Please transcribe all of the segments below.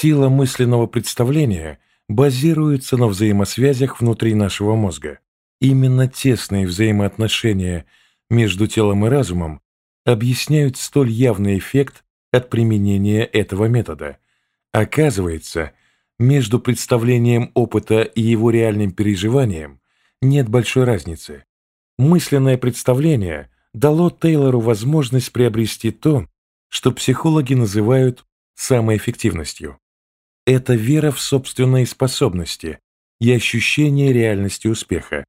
Сила мысленного представления базируется на взаимосвязях внутри нашего мозга. Именно тесные взаимоотношения между телом и разумом объясняют столь явный эффект от применения этого метода. Оказывается, между представлением опыта и его реальным переживанием нет большой разницы. Мысленное представление дало Тейлору возможность приобрести то, что психологи называют самоэффективностью. Это вера в собственные способности и ощущение реальности успеха,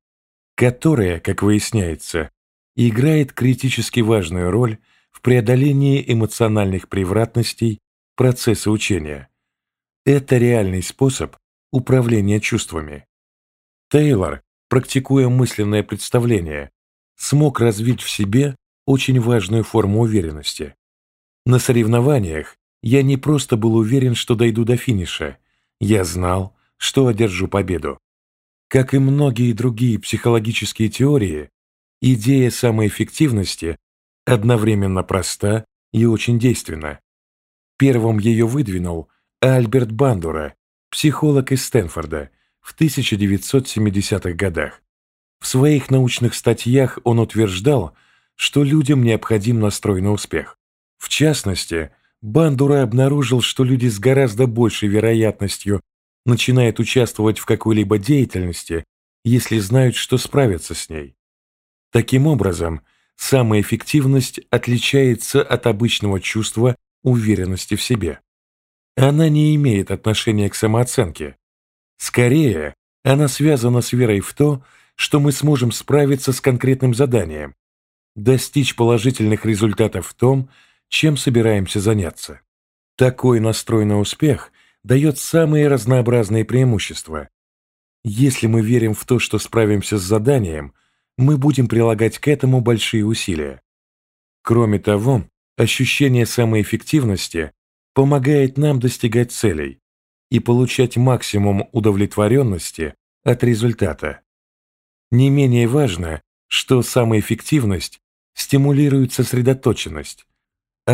которая, как выясняется, играет критически важную роль в преодолении эмоциональных превратностей процесса учения. Это реальный способ управления чувствами. Тейлор, практикуя мысленное представление, смог развить в себе очень важную форму уверенности. На соревнованиях я не просто был уверен, что дойду до финиша, я знал, что одержу победу. Как и многие другие психологические теории, идея самоэффективности одновременно проста и очень действенна. Первым ее выдвинул Альберт Бандура, психолог из Стэнфорда, в 1970-х годах. В своих научных статьях он утверждал, что людям необходим настрой на успех. В частности, Бандура обнаружил, что люди с гораздо большей вероятностью начинают участвовать в какой-либо деятельности, если знают, что справятся с ней. Таким образом, самоэффективность отличается от обычного чувства уверенности в себе. Она не имеет отношения к самооценке. Скорее, она связана с верой в то, что мы сможем справиться с конкретным заданием, достичь положительных результатов в том, чем собираемся заняться. Такой настрой на успех дает самые разнообразные преимущества. Если мы верим в то, что справимся с заданием, мы будем прилагать к этому большие усилия. Кроме того, ощущение самоэффективности помогает нам достигать целей и получать максимум удовлетворенности от результата. Не менее важно, что самоэффективность стимулирует сосредоточенность,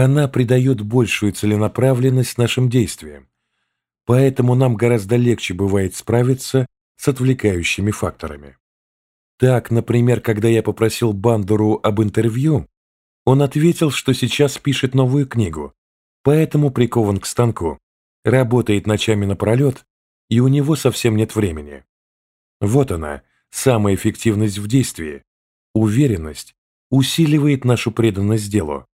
она придает большую целенаправленность нашим действиям, поэтому нам гораздо легче бывает справиться с отвлекающими факторами. Так, например, когда я попросил Бандуру об интервью, он ответил, что сейчас пишет новую книгу, поэтому прикован к станку, работает ночами напролет, и у него совсем нет времени. Вот она, самая эффективность в действии. Уверенность усиливает нашу преданность делу,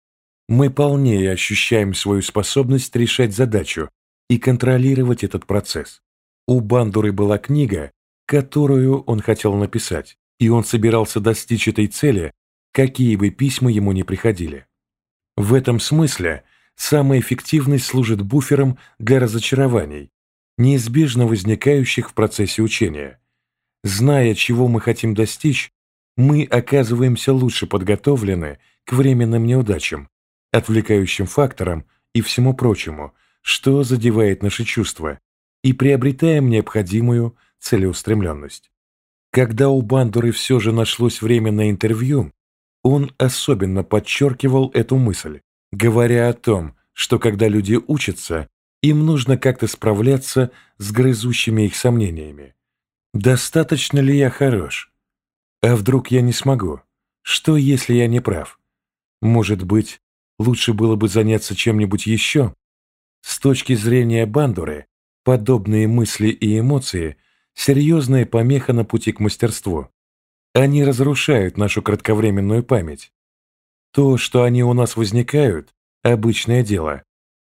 мы полнее ощущаем свою способность решать задачу и контролировать этот процесс. У Бандуры была книга, которую он хотел написать, и он собирался достичь этой цели, какие бы письма ему ни приходили. В этом смысле самая эффективность служит буфером для разочарований, неизбежно возникающих в процессе учения. Зная, чего мы хотим достичь, мы оказываемся лучше подготовлены к временным неудачам, отвлекающим фактором и всему прочему, что задевает наши чувства, и приобретаем необходимую целеустремленность. Когда у Бандуры все же нашлось время на интервью, он особенно подчеркивал эту мысль, говоря о том, что когда люди учатся, им нужно как-то справляться с грызущими их сомнениями. Достаточно ли я хорош? А вдруг я не смогу? Что, если я не прав? Может быть, лучше было бы заняться чем-нибудь еще. С точки зрения Бандуры, подобные мысли и эмоции – серьезная помеха на пути к мастерству. Они разрушают нашу кратковременную память. То, что они у нас возникают – обычное дело.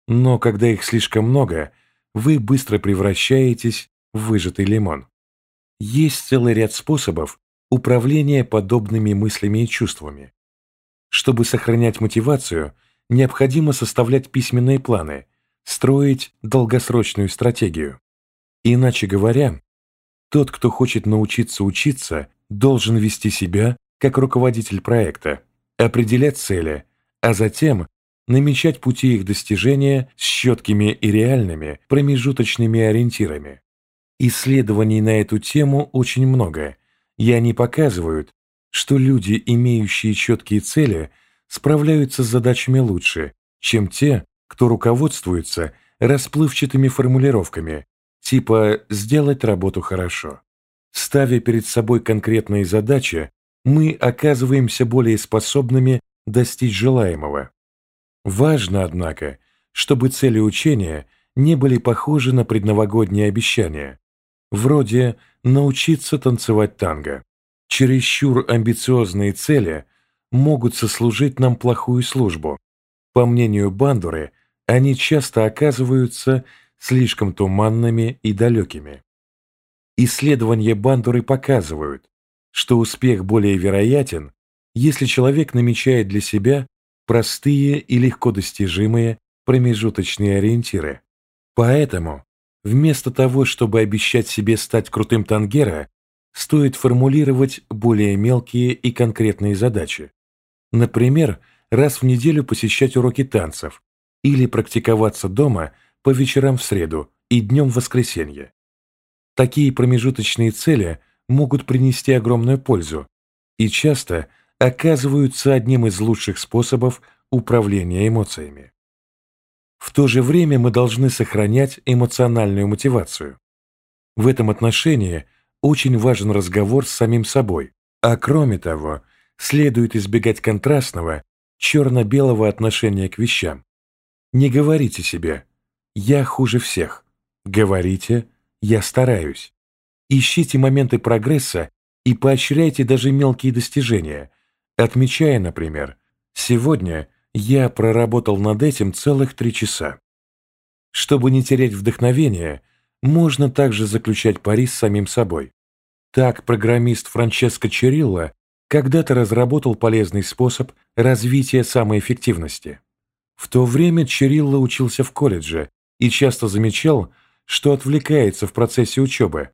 Но когда их слишком много, вы быстро превращаетесь в выжатый лимон. Есть целый ряд способов управления подобными мыслями и чувствами. Чтобы сохранять мотивацию, необходимо составлять письменные планы, строить долгосрочную стратегию. Иначе говоря, тот, кто хочет научиться учиться, должен вести себя как руководитель проекта, определять цели, а затем намечать пути их достижения с четкими и реальными промежуточными ориентирами. Исследований на эту тему очень много, и они показывают, что люди, имеющие четкие цели, справляются с задачами лучше, чем те, кто руководствуется расплывчатыми формулировками, типа «сделать работу хорошо». Ставя перед собой конкретные задачи, мы оказываемся более способными достичь желаемого. Важно, однако, чтобы цели учения не были похожи на предновогодние обещания, вроде «научиться танцевать танго». Чересчур амбициозные цели могут сослужить нам плохую службу. По мнению Бандуры, они часто оказываются слишком туманными и далекими. Исследования Бандуры показывают, что успех более вероятен, если человек намечает для себя простые и легко достижимые промежуточные ориентиры. Поэтому, вместо того, чтобы обещать себе стать крутым тангера, стоит формулировать более мелкие и конкретные задачи. Например, раз в неделю посещать уроки танцев или практиковаться дома по вечерам в среду и днем в воскресенье. Такие промежуточные цели могут принести огромную пользу и часто оказываются одним из лучших способов управления эмоциями. В то же время мы должны сохранять эмоциональную мотивацию. В этом отношении очень важен разговор с самим собой, а кроме того, следует избегать контрастного, черно-белого отношения к вещам. Не говорите себе «я хуже всех», говорите «я стараюсь». Ищите моменты прогресса и поощряйте даже мелкие достижения, отмечая, например, «сегодня я проработал над этим целых три часа». Чтобы не терять вдохновение, можно также заключать пари с самим собой. Так программист Франческо Черилло когда-то разработал полезный способ развития самоэффективности. В то время Черилло учился в колледже и часто замечал, что отвлекается в процессе учебы.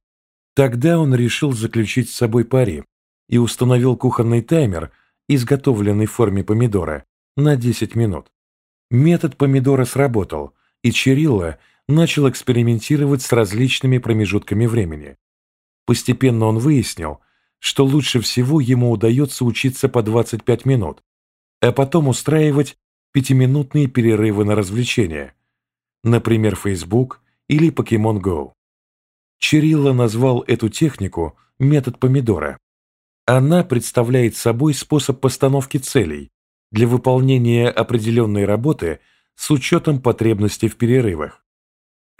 Тогда он решил заключить с собой пари и установил кухонный таймер, изготовленный в форме помидора, на 10 минут. Метод помидора сработал, и Черилло начал экспериментировать с различными промежутками времени. Постепенно он выяснил, что лучше всего ему удается учиться по 25 минут, а потом устраивать пятиминутные перерывы на развлечения, например, Facebook или Pokemon Go. Чирилла назвал эту технику метод помидора. Она представляет собой способ постановки целей для выполнения определенной работы с учетом потребностей в перерывах.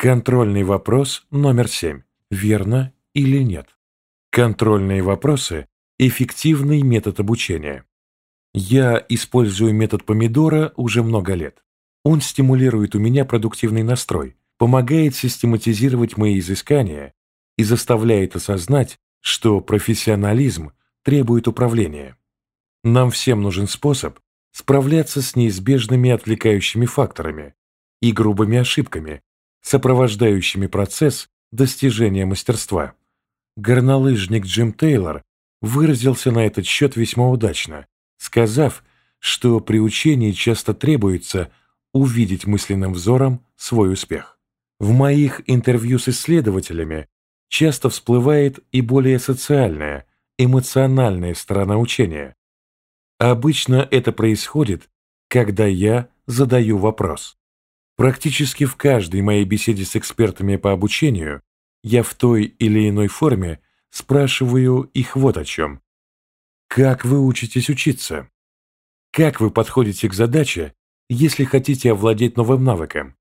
Контрольный вопрос номер 7. Верно или нет? Контрольные вопросы – эффективный метод обучения. Я использую метод помидора уже много лет. Он стимулирует у меня продуктивный настрой, помогает систематизировать мои изыскания и заставляет осознать, что профессионализм требует управления. Нам всем нужен способ справляться с неизбежными отвлекающими факторами и грубыми ошибками, сопровождающими процесс достижения мастерства. Горнолыжник Джим Тейлор выразился на этот счет весьма удачно, сказав, что при учении часто требуется увидеть мысленным взором свой успех. В моих интервью с исследователями часто всплывает и более социальная, эмоциональная сторона учения. Обычно это происходит, когда я задаю вопрос. Практически в каждой моей беседе с экспертами по обучению я в той или иной форме спрашиваю их вот о чем. Как вы учитесь учиться? Как вы подходите к задаче, если хотите овладеть новым навыком?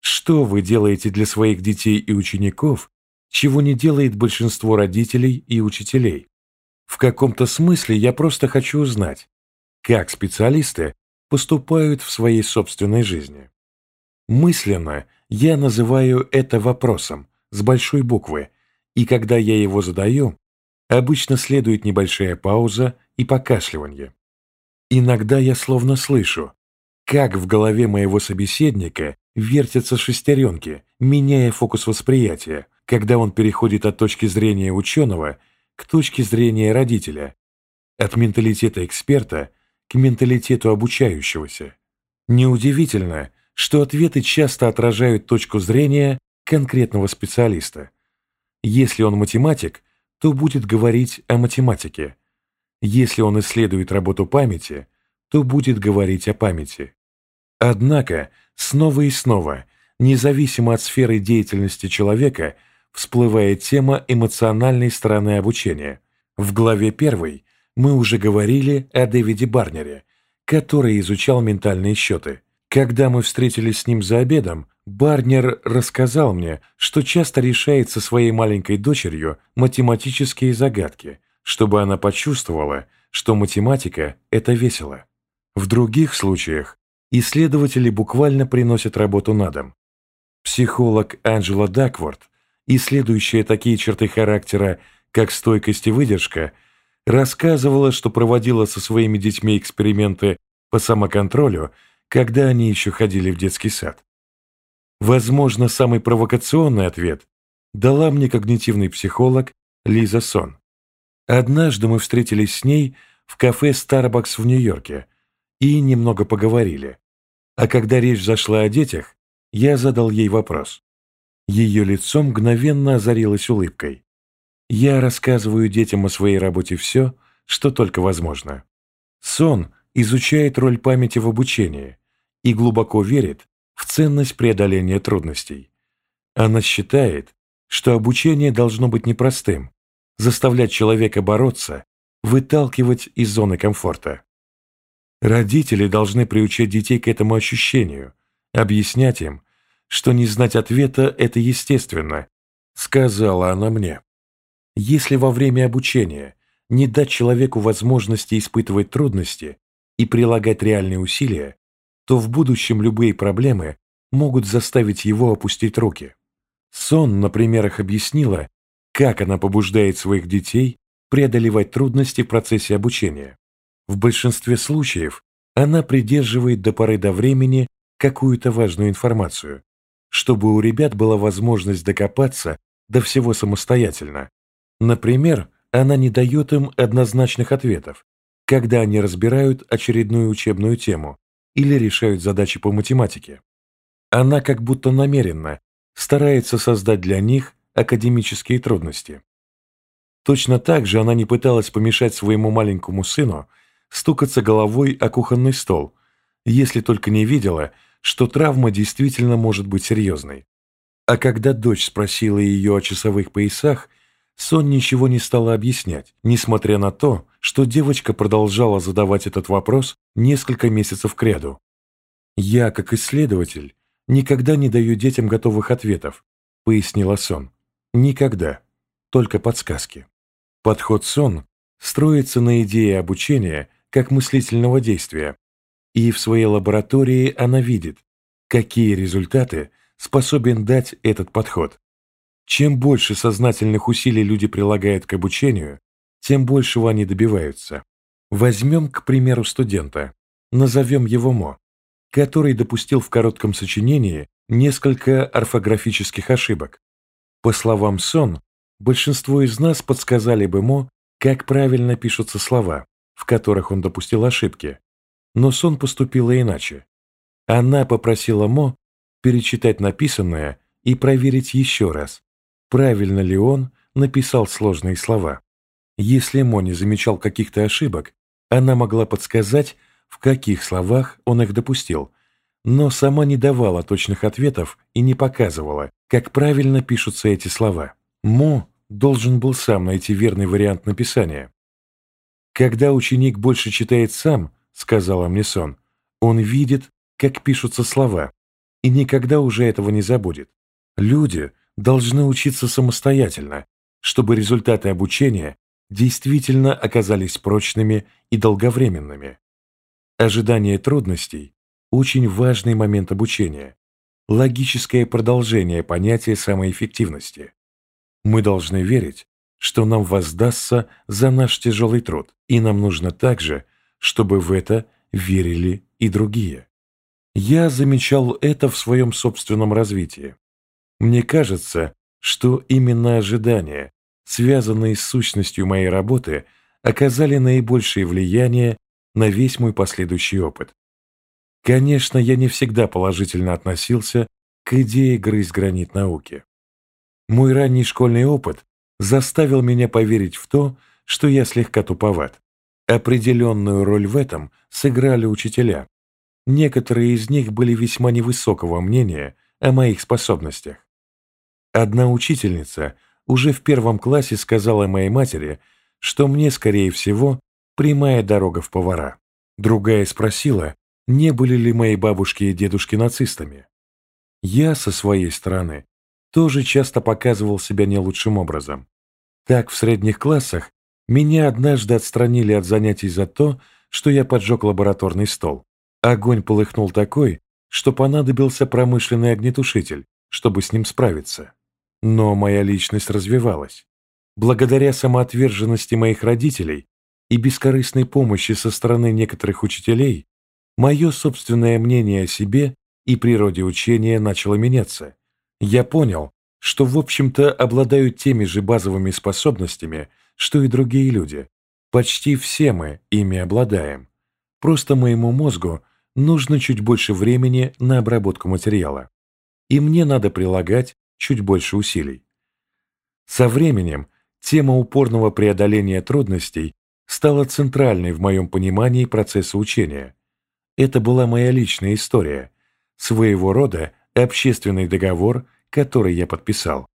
Что вы делаете для своих детей и учеников, чего не делает большинство родителей и учителей? В каком-то смысле я просто хочу узнать, как специалисты поступают в своей собственной жизни. Мысленно я называю это вопросом, с большой буквы, и когда я его задаю, обычно следует небольшая пауза и покашливание. Иногда я словно слышу, как в голове моего собеседника вертятся шестеренки, меняя фокус восприятия, когда он переходит от точки зрения ученого к точке зрения родителя, от менталитета эксперта к менталитету обучающегося. Неудивительно, что ответы часто отражают точку зрения конкретного специалиста. Если он математик, то будет говорить о математике. Если он исследует работу памяти, то будет говорить о памяти. Однако, снова и снова, независимо от сферы деятельности человека, всплывает тема эмоциональной стороны обучения. В главе 1 мы уже говорили о Дэвиде Барнере, который изучал ментальные счеты. Когда мы встретились с ним за обедом, Барнер рассказал мне, что часто решает со своей маленькой дочерью математические загадки, чтобы она почувствовала, что математика – это весело. В других случаях исследователи буквально приносят работу на дом. Психолог Анджела Дакворд, исследующая такие черты характера, как стойкость и выдержка, рассказывала, что проводила со своими детьми эксперименты по самоконтролю, когда они еще ходили в детский сад. Возможно, самый провокационный ответ дала мне когнитивный психолог Лиза Сон. Однажды мы встретились с ней в кафе Starbucks в Нью-Йорке и немного поговорили. А когда речь зашла о детях, я задал ей вопрос. Ее лицо мгновенно озарилось улыбкой. Я рассказываю детям о своей работе все, что только возможно. Сон изучает роль памяти в обучении и глубоко верит, в ценность преодоления трудностей. Она считает, что обучение должно быть непростым, заставлять человека бороться, выталкивать из зоны комфорта. Родители должны приучать детей к этому ощущению, объяснять им, что не знать ответа – это естественно, сказала она мне. Если во время обучения не дать человеку возможности испытывать трудности и прилагать реальные усилия, то в будущем любые проблемы могут заставить его опустить руки. Сон на примерах объяснила, как она побуждает своих детей преодолевать трудности в процессе обучения. В большинстве случаев она придерживает до поры до времени какую-то важную информацию, чтобы у ребят была возможность докопаться до всего самостоятельно. Например, она не дает им однозначных ответов, когда они разбирают очередную учебную тему, или решают задачи по математике. Она как будто намеренно старается создать для них академические трудности. Точно так же она не пыталась помешать своему маленькому сыну стукаться головой о кухонный стол, если только не видела, что травма действительно может быть серьезной. А когда дочь спросила ее о часовых поясах, Сон ничего не стала объяснять, несмотря на то, что девочка продолжала задавать этот вопрос несколько месяцев кряду. «Я, как исследователь, никогда не даю детям готовых ответов», пояснила Сон. «Никогда. Только подсказки». Подход Сон строится на идее обучения как мыслительного действия, и в своей лаборатории она видит, какие результаты способен дать этот подход. Чем больше сознательных усилий люди прилагают к обучению, тем большего они добиваются. Возьмем, к примеру, студента. Назовем его Мо, который допустил в коротком сочинении несколько орфографических ошибок. По словам Сон, большинство из нас подсказали бы Мо, как правильно пишутся слова, в которых он допустил ошибки. Но Сон поступила иначе. Она попросила Мо перечитать написанное и проверить еще раз, правильно ли он написал сложные слова. Если Мо не замечал каких-то ошибок, она могла подсказать, в каких словах он их допустил, но сама не давала точных ответов и не показывала, как правильно пишутся эти слова. Мо должен был сам найти верный вариант написания. «Когда ученик больше читает сам, — сказала мне сон, — он видит, как пишутся слова, и никогда уже этого не забудет. Люди должны учиться самостоятельно, чтобы результаты обучения действительно оказались прочными и долговременными. Ожидание трудностей – очень важный момент обучения, логическое продолжение понятия самоэффективности. Мы должны верить, что нам воздастся за наш тяжелый труд, и нам нужно также, чтобы в это верили и другие. Я замечал это в своем собственном развитии. Мне кажется, что именно ожидания, связанные с сущностью моей работы, оказали наибольшее влияние на весь мой последующий опыт. Конечно, я не всегда положительно относился к идее грызть гранит науки. Мой ранний школьный опыт заставил меня поверить в то, что я слегка туповат. Определенную роль в этом сыграли учителя. Некоторые из них были весьма невысокого мнения о моих способностях. Одна учительница уже в первом классе сказала моей матери, что мне, скорее всего, прямая дорога в повара. Другая спросила, не были ли мои бабушки и дедушки нацистами. Я, со своей стороны, тоже часто показывал себя не лучшим образом. Так, в средних классах меня однажды отстранили от занятий за то, что я поджег лабораторный стол. Огонь полыхнул такой, что понадобился промышленный огнетушитель, чтобы с ним справиться. Но моя личность развивалась. Благодаря самоотверженности моих родителей и бескорыстной помощи со стороны некоторых учителей, мое собственное мнение о себе и природе учения начало меняться. Я понял, что, в общем-то, обладаю теми же базовыми способностями, что и другие люди. Почти все мы ими обладаем. Просто моему мозгу нужно чуть больше времени на обработку материала. И мне надо прилагать чуть больше усилий. Со временем тема упорного преодоления трудностей стала центральной в моем понимании процесса учения. Это была моя личная история, своего рода общественный договор, который я подписал.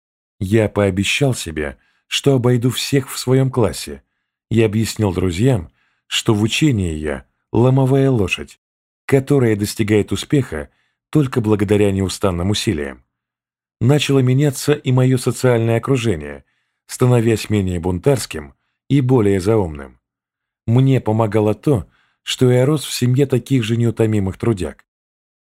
Я пообещал себе, что обойду всех в своем классе, и объяснил друзьям, что в учении я ломовая лошадь, которая достигает успеха только благодаря неустанным усилиям. Начало меняться и мое социальное окружение, становясь менее бунтарским и более заумным. Мне помогало то, что я рос в семье таких же неутомимых трудяг.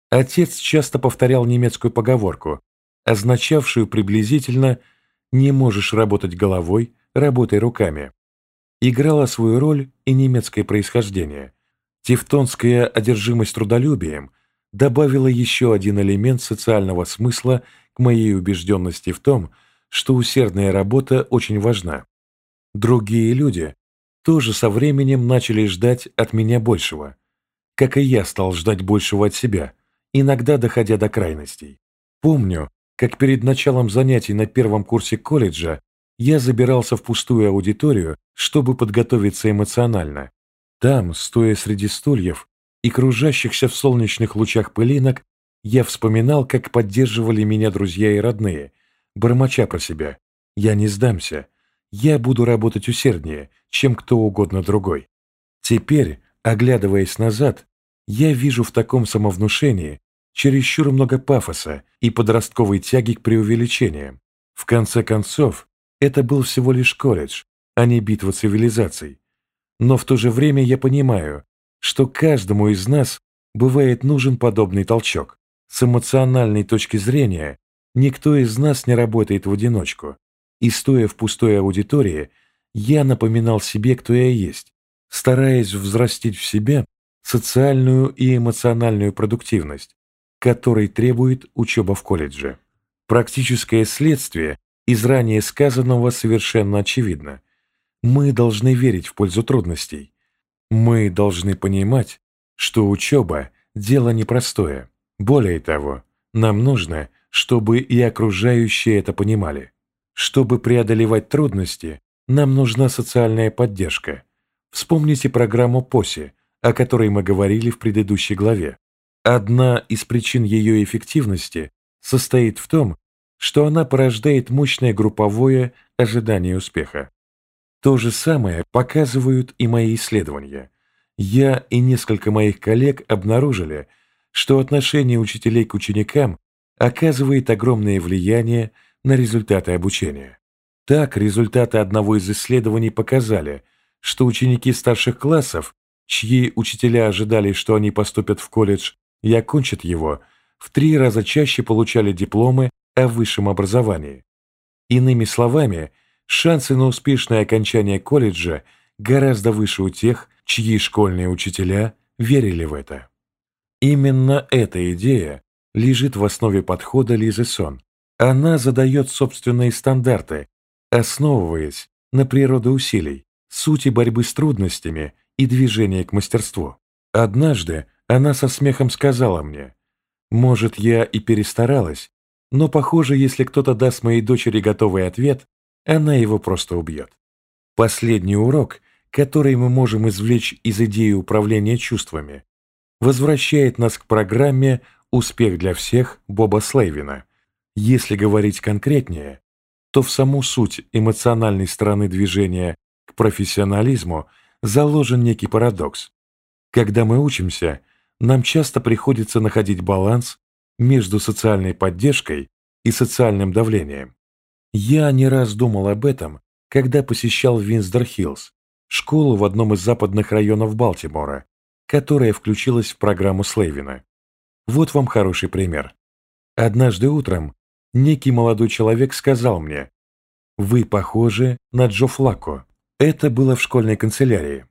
Отец часто повторял немецкую поговорку, означавшую приблизительно «не можешь работать головой, работай руками». Играла свою роль и немецкое происхождение. Тевтонская одержимость трудолюбием добавила еще один элемент социального смысла к моей убежденности в том, что усердная работа очень важна. Другие люди тоже со временем начали ждать от меня большего, как и я стал ждать большего от себя, иногда доходя до крайностей. Помню, как перед началом занятий на первом курсе колледжа я забирался в пустую аудиторию, чтобы подготовиться эмоционально. Там, стоя среди стульев и кружащихся в солнечных лучах пылинок, я вспоминал, как поддерживали меня друзья и родные, бормоча про себя. «Я не сдамся. Я буду работать усерднее, чем кто угодно другой». Теперь, оглядываясь назад, я вижу в таком самовнушении чересчур много пафоса и подростковой тяги к преувеличениям. В конце концов, это был всего лишь колледж, а не битва цивилизаций. Но в то же время я понимаю, что каждому из нас бывает нужен подобный толчок. С эмоциональной точки зрения никто из нас не работает в одиночку. И стоя в пустой аудитории, я напоминал себе, кто я есть, стараясь взрастить в себе социальную и эмоциональную продуктивность, которой требует учеба в колледже. Практическое следствие из ранее сказанного совершенно очевидно. Мы должны верить в пользу трудностей. Мы должны понимать, что учеба – дело непростое. Более того, нам нужно, чтобы и окружающие это понимали. Чтобы преодолевать трудности, нам нужна социальная поддержка. Вспомните программу ПОСИ – о которой мы говорили в предыдущей главе. Одна из причин ее эффективности состоит в том, что она порождает мощное групповое ожидание успеха. То же самое показывают и мои исследования. Я и несколько моих коллег обнаружили, что отношение учителей к ученикам оказывает огромное влияние на результаты обучения. Так, результаты одного из исследований показали, что ученики старших классов чьи учителя ожидали, что они поступят в колледж и окончат его, в три раза чаще получали дипломы о высшем образовании. Иными словами, шансы на успешное окончание колледжа гораздо выше у тех, чьи школьные учителя верили в это. Именно эта идея лежит в основе подхода Лизы Сон. Она задает собственные стандарты, основываясь на природе усилий, сути борьбы с трудностями и движение к мастерству. Однажды она со смехом сказала мне, «Может, я и перестаралась, но, похоже, если кто-то даст моей дочери готовый ответ, она его просто убьет». Последний урок, который мы можем извлечь из идеи управления чувствами, возвращает нас к программе «Успех для всех» Боба Слейвина. Если говорить конкретнее, то в саму суть эмоциональной стороны движения к профессионализму заложен некий парадокс. Когда мы учимся, нам часто приходится находить баланс между социальной поддержкой и социальным давлением. Я не раз думал об этом, когда посещал Винсдор-Хиллз, школу в одном из западных районов Балтимора, которая включилась в программу Слейвина. Вот вам хороший пример. Однажды утром некий молодой человек сказал мне, «Вы похожи на Джо Флако». Это было в школьной канцелярии.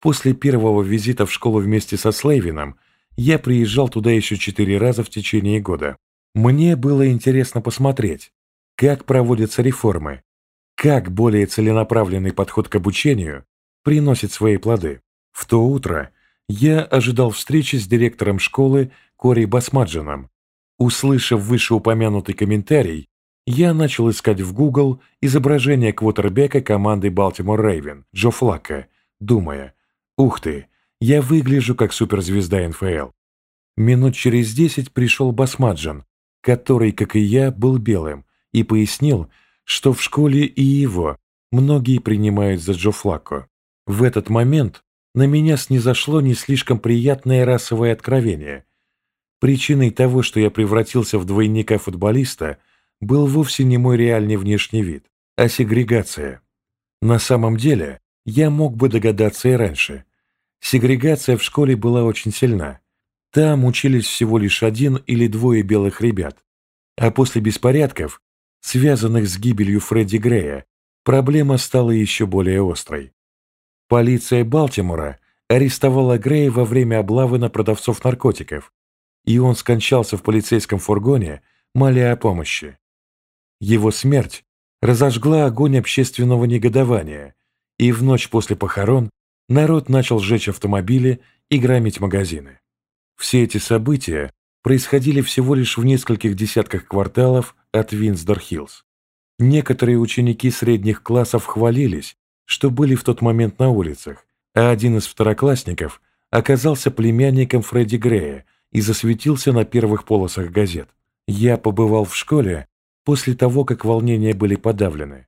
После первого визита в школу вместе со Слейвином я приезжал туда еще четыре раза в течение года. Мне было интересно посмотреть, как проводятся реформы, как более целенаправленный подход к обучению приносит свои плоды. В то утро я ожидал встречи с директором школы Кори Басмаджином. Услышав вышеупомянутый комментарий, я начал искать в Google изображение квотербека команды Балтимор Рейвен Джо Флака, думая, «Ух ты, я выгляжу как суперзвезда НФЛ». Минут через десять пришел Басмаджин, который, как и я, был белым, и пояснил, что в школе и его многие принимают за Джо Флако. В этот момент на меня снизошло не слишком приятное расовое откровение. Причиной того, что я превратился в двойника футболиста, был вовсе не мой реальный внешний вид, а сегрегация. На самом деле, я мог бы догадаться и раньше. Сегрегация в школе была очень сильна. Там учились всего лишь один или двое белых ребят. А после беспорядков, связанных с гибелью Фредди Грея, проблема стала еще более острой. Полиция Балтимора арестовала Грея во время облавы на продавцов наркотиков, и он скончался в полицейском фургоне, моля о помощи. Его смерть разожгла огонь общественного негодования, и в ночь после похорон народ начал сжечь автомобили и громить магазины. Все эти события происходили всего лишь в нескольких десятках кварталов от Винсдор-Хиллз. Некоторые ученики средних классов хвалились, что были в тот момент на улицах, а один из второклассников оказался племянником Фредди Грея и засветился на первых полосах газет. Я побывал в школе после того, как волнения были подавлены.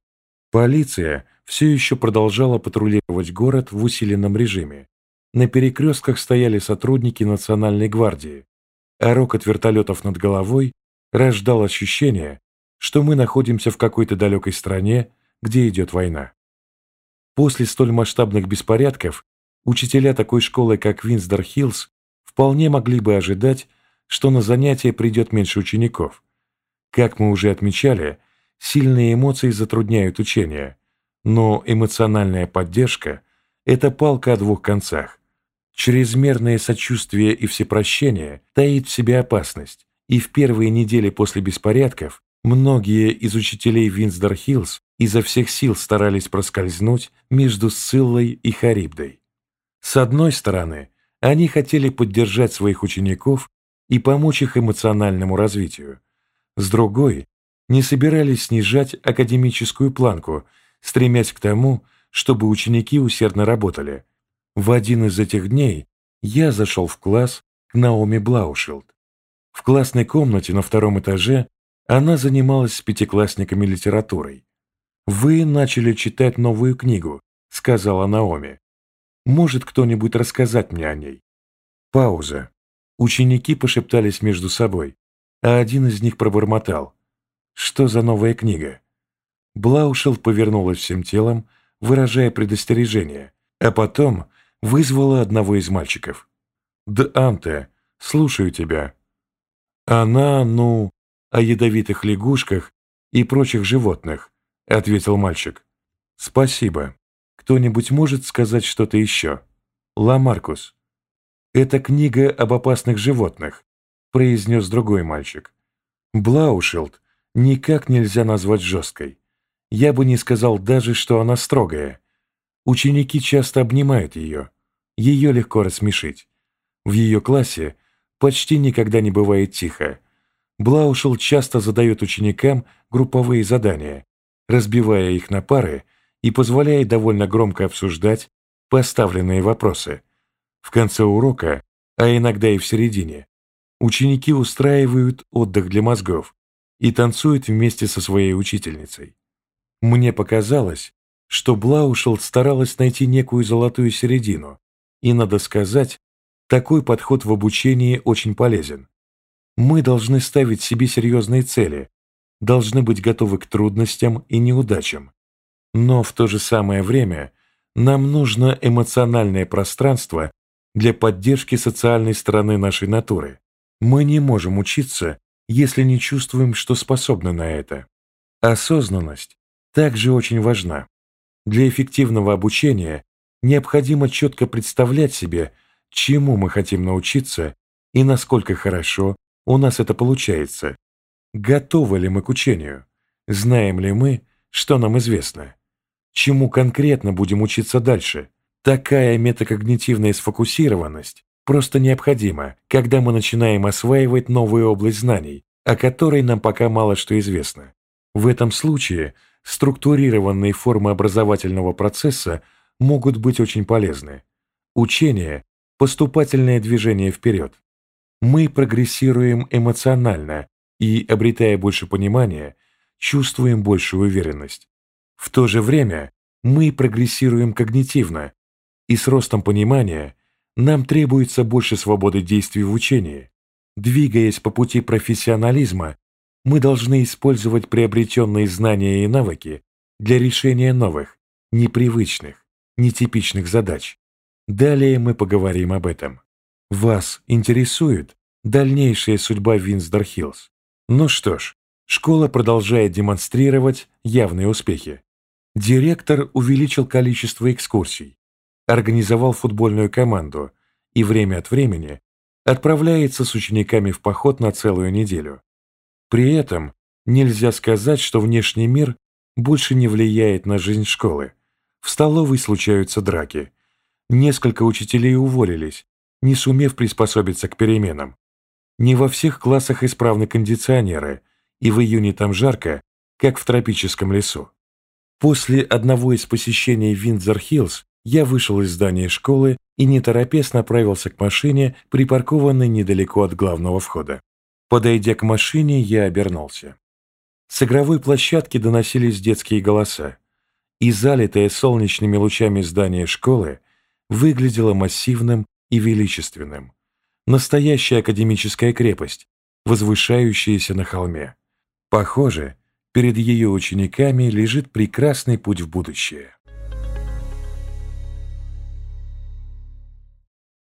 Полиция все еще продолжала патрулировать город в усиленном режиме. На перекрестках стояли сотрудники Национальной гвардии, а рокот вертолетов над головой рождал ощущение, что мы находимся в какой-то далекой стране, где идет война. После столь масштабных беспорядков учителя такой школы, как Винсдор-Хиллз, вполне могли бы ожидать, что на занятия придет меньше учеников. Как мы уже отмечали, сильные эмоции затрудняют учение, но эмоциональная поддержка – это палка о двух концах. Чрезмерное сочувствие и всепрощение таит в себе опасность, и в первые недели после беспорядков многие из учителей Винсдор-Хиллз изо всех сил старались проскользнуть между Сциллой и Харибдой. С одной стороны, они хотели поддержать своих учеников и помочь их эмоциональному развитию. С другой, не собирались снижать академическую планку, стремясь к тому, чтобы ученики усердно работали. В один из этих дней я зашел в класс к Наоми Блаушилд. В классной комнате на втором этаже она занималась с пятиклассниками литературой. «Вы начали читать новую книгу», — сказала Наоми. «Может кто-нибудь рассказать мне о ней?» Пауза. Ученики пошептались между собой, а один из них пробормотал. «Что за новая книга?» Блаушел повернулась всем телом, выражая предостережение, а потом вызвала одного из мальчиков. «Да, Анте, слушаю тебя». Она, ну, о ядовитых лягушках и прочих животных, — ответил мальчик. «Спасибо. Кто-нибудь может сказать что-то еще?» «Ла Маркус». «Это книга об опасных животных», — произнес другой мальчик. «Блаушилд никак нельзя назвать жесткой. Я бы не сказал даже, что она строгая. Ученики часто обнимают ее. Ее легко рассмешить. В ее классе почти никогда не бывает тихо. Блаушилд часто задает ученикам групповые задания, разбивая их на пары и позволяя довольно громко обсуждать поставленные вопросы. В конце урока, а иногда и в середине, Ученики устраивают отдых для мозгов и танцуют вместе со своей учительницей. Мне показалось, что Блаушелд старалась найти некую золотую середину, и, надо сказать, такой подход в обучении очень полезен. Мы должны ставить себе серьезные цели, должны быть готовы к трудностям и неудачам. Но в то же самое время нам нужно эмоциональное пространство для поддержки социальной стороны нашей натуры. Мы не можем учиться, если не чувствуем, что способны на это. Осознанность также очень важна. Для эффективного обучения необходимо четко представлять себе, чему мы хотим научиться и насколько хорошо у нас это получается. Готовы ли мы к учению? Знаем ли мы, что нам известно? Чему конкретно будем учиться дальше? Такая метакогнитивная сфокусированность просто необходима, когда мы начинаем осваивать новую область знаний, о которой нам пока мало что известно. В этом случае структурированные формы образовательного процесса могут быть очень полезны. Учение – поступательное движение вперед. Мы прогрессируем эмоционально и, обретая больше понимания, чувствуем большую уверенность. В то же время мы прогрессируем когнитивно, и с ростом понимания нам требуется больше свободы действий в учении. Двигаясь по пути профессионализма, мы должны использовать приобретенные знания и навыки для решения новых, непривычных, нетипичных задач. Далее мы поговорим об этом. Вас интересует дальнейшая судьба Винсдор-Хиллз? Ну что ж, школа продолжает демонстрировать явные успехи. Директор увеличил количество экскурсий, организовал футбольную команду и время от времени отправляется с учениками в поход на целую неделю. При этом нельзя сказать, что внешний мир больше не влияет на жизнь школы. В столовой случаются драки. Несколько учителей уволились, не сумев приспособиться к переменам. Не во всех классах исправны кондиционеры, и в июне там жарко, как в тропическом лесу. После одного из посещений Виндзор-Хиллз я вышел из здания школы и не торопясь направился к машине, припаркованной недалеко от главного входа. Подойдя к машине, я обернулся. С игровой площадки доносились детские голоса, и залитое солнечными лучами здание школы выглядело массивным и величественным. Настоящая академическая крепость, возвышающаяся на холме. Похоже, перед ее учениками лежит прекрасный путь в будущее.